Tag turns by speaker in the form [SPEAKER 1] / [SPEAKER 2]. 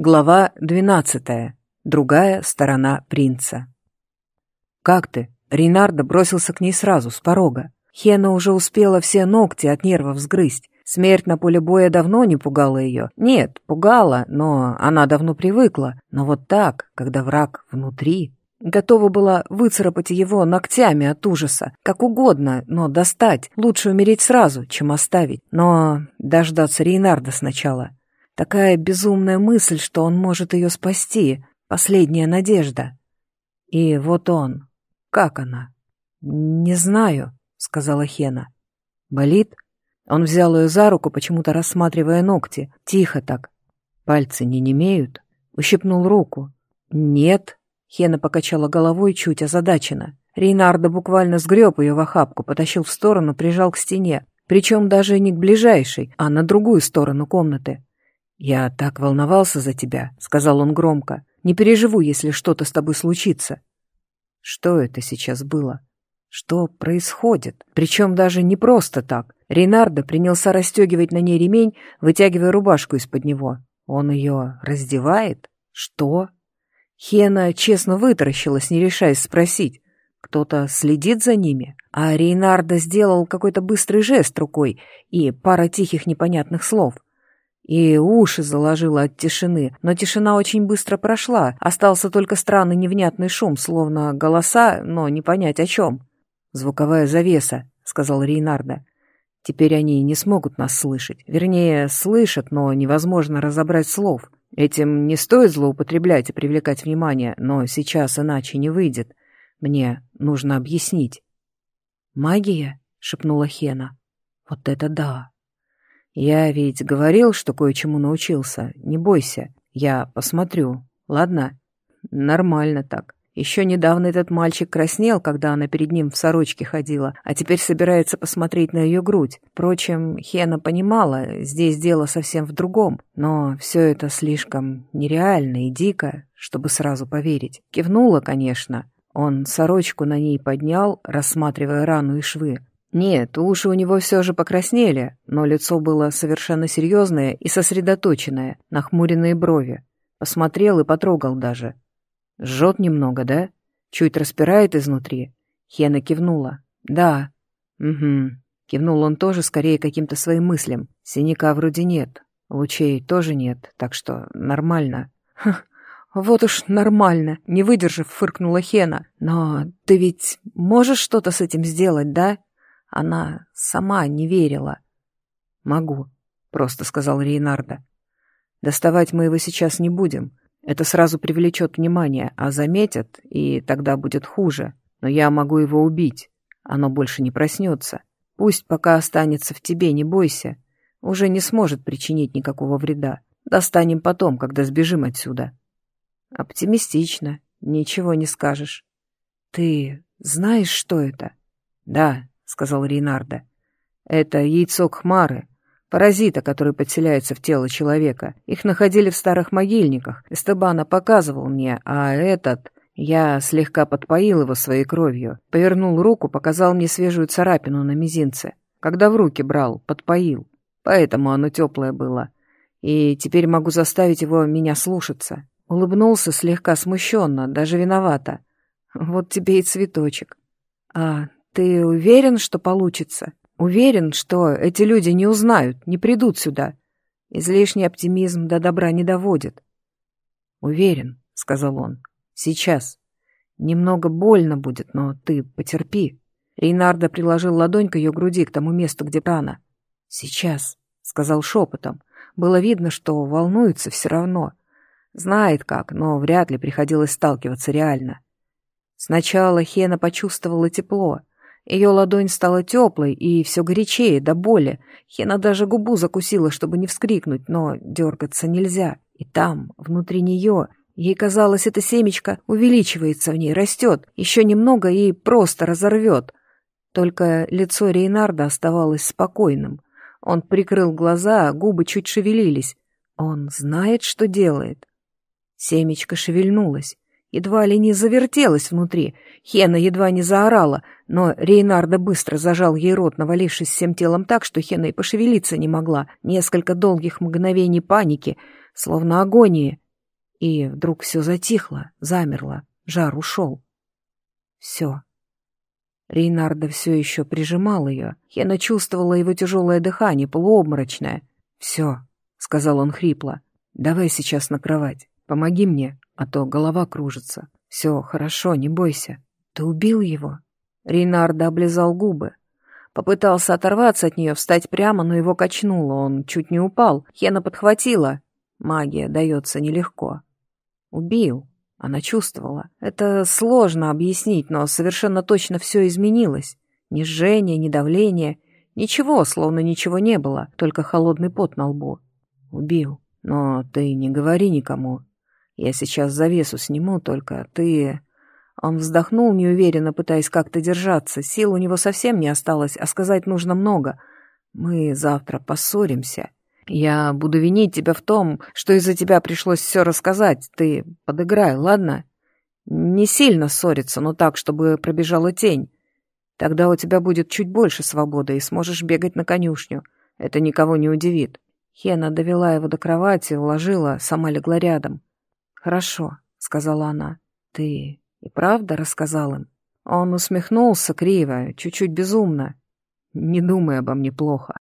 [SPEAKER 1] Глава двенадцатая. Другая сторона принца. «Как ты?» Рейнардо бросился к ней сразу, с порога. Хена уже успела все ногти от нервов сгрызть. Смерть на поле боя давно не пугала ее. Нет, пугала, но она давно привыкла. Но вот так, когда враг внутри... Готова была выцарапать его ногтями от ужаса. Как угодно, но достать. Лучше умереть сразу, чем оставить. Но дождаться Рейнарда сначала. Такая безумная мысль, что он может ее спасти. Последняя надежда. И вот он. Как она? «Не знаю», — сказала Хена. «Болит?» Он взял ее за руку, почему-то рассматривая ногти. Тихо так. Пальцы не немеют. Ущипнул руку. «Нет». Хена покачала головой чуть озадаченно. Рейнардо буквально сгреб ее в охапку, потащил в сторону, прижал к стене. Причем даже не к ближайшей, а на другую сторону комнаты. «Я так волновался за тебя», — сказал он громко. «Не переживу, если что-то с тобой случится». Что это сейчас было? Что происходит? Причем даже не просто так. Рейнардо принялся расстегивать на ней ремень, вытягивая рубашку из-под него. Он ее раздевает? Что? Хена честно вытаращилась, не решаясь спросить. Кто-то следит за ними? А Рейнардо сделал какой-то быстрый жест рукой и пара тихих непонятных слов — и уши заложило от тишины, но тишина очень быстро прошла, остался только странный невнятный шум, словно голоса, но не понять о чем. «Звуковая завеса», — сказал Рейнарда. «Теперь они не смогут нас слышать. Вернее, слышат, но невозможно разобрать слов. Этим не стоит злоупотреблять и привлекать внимание, но сейчас иначе не выйдет. Мне нужно объяснить». «Магия?» — шепнула Хена. «Вот это да!» «Я ведь говорил, что кое-чему научился. Не бойся, я посмотрю. Ладно?» «Нормально так. Еще недавно этот мальчик краснел, когда она перед ним в сорочке ходила, а теперь собирается посмотреть на ее грудь. Впрочем, Хена понимала, здесь дело совсем в другом, но все это слишком нереально и дико, чтобы сразу поверить. Кивнула, конечно. Он сорочку на ней поднял, рассматривая рану и швы. Нет, уши у него все же покраснели, но лицо было совершенно серьезное и сосредоточенное, нахмуренные брови. Посмотрел и потрогал даже. Жжет немного, да? Чуть распирает изнутри. Хена кивнула. Да. Угу. Кивнул он тоже скорее каким-то своим мыслям. Синяка вроде нет. Лучей тоже нет, так что нормально. Ха, вот уж нормально, не выдержав, фыркнула Хена. Но ты ведь можешь что-то с этим сделать, да? Она сама не верила. «Могу», — просто сказал Рейнарда. «Доставать мы его сейчас не будем. Это сразу привлечет внимание, а заметят, и тогда будет хуже. Но я могу его убить. Оно больше не проснется. Пусть пока останется в тебе, не бойся. Уже не сможет причинить никакого вреда. Достанем потом, когда сбежим отсюда». «Оптимистично. Ничего не скажешь». «Ты знаешь, что это?» «Да, сказал Рейнарда. «Это яйцо Кхмары, паразита, который подселяется в тело человека. Их находили в старых могильниках. Эстебана показывал мне, а этот...» Я слегка подпоил его своей кровью, повернул руку, показал мне свежую царапину на мизинце. Когда в руки брал, подпоил. Поэтому оно теплое было. И теперь могу заставить его меня слушаться. Улыбнулся слегка смущенно, даже виновато. Вот тебе и цветочек. А ты уверен, что получится? Уверен, что эти люди не узнают, не придут сюда? Излишний оптимизм до добра не доводит. Уверен, — сказал он. Сейчас. Немного больно будет, но ты потерпи. Рейнардо приложил ладонь к ее груди, к тому месту, где рана. Сейчас, — сказал шепотом. Было видно, что волнуется все равно. Знает как, но вряд ли приходилось сталкиваться реально. Сначала Хена почувствовала тепло, ее ладонь стала теплой и все горячее, до боли. Хена даже губу закусила, чтобы не вскрикнуть, но дергаться нельзя. И там, внутри нее, ей казалось, это семечко увеличивается в ней, растет, еще немного и просто разорвет. Только лицо Рейнарда оставалось спокойным. Он прикрыл глаза, губы чуть шевелились. Он знает, что делает. Семечко шевельнулось едва ли не завертелась внутри. Хена едва не заорала, но Рейнарда быстро зажал ей рот, навалившись всем телом так, что Хена и пошевелиться не могла. Несколько долгих мгновений паники, словно агонии, И вдруг все затихло, замерло, жар ушел. Все. Рейнарда все еще прижимал ее. Хена чувствовала его тяжелое дыхание, полуобморочное. «Все», — сказал он хрипло, — «давай сейчас на кровать. Помоги мне, а то голова кружится. Все, хорошо, не бойся. Ты убил его?» Рейнарда облизал губы. Попытался оторваться от нее, встать прямо, но его качнуло. Он чуть не упал. Хена подхватила. Магия дается нелегко. Убил. Она чувствовала. Это сложно объяснить, но совершенно точно все изменилось. Ни жжение, ни давление. Ничего, словно ничего не было, только холодный пот на лбу. Убил. Но ты не говори никому. Я сейчас завесу сниму, только ты... Он вздохнул неуверенно, пытаясь как-то держаться. Сил у него совсем не осталось, а сказать нужно много. Мы завтра поссоримся. Я буду винить тебя в том, что из-за тебя пришлось все рассказать. Ты подыграй, ладно? Не сильно ссориться, но так, чтобы пробежала тень. Тогда у тебя будет чуть больше свободы и сможешь бегать на конюшню. Это никого не удивит. Хена довела его до кровати, уложила, сама легла рядом. «Хорошо», — сказала она. «Ты и правда рассказал им?» Он усмехнулся криво, чуть-чуть безумно. «Не думай обо мне плохо.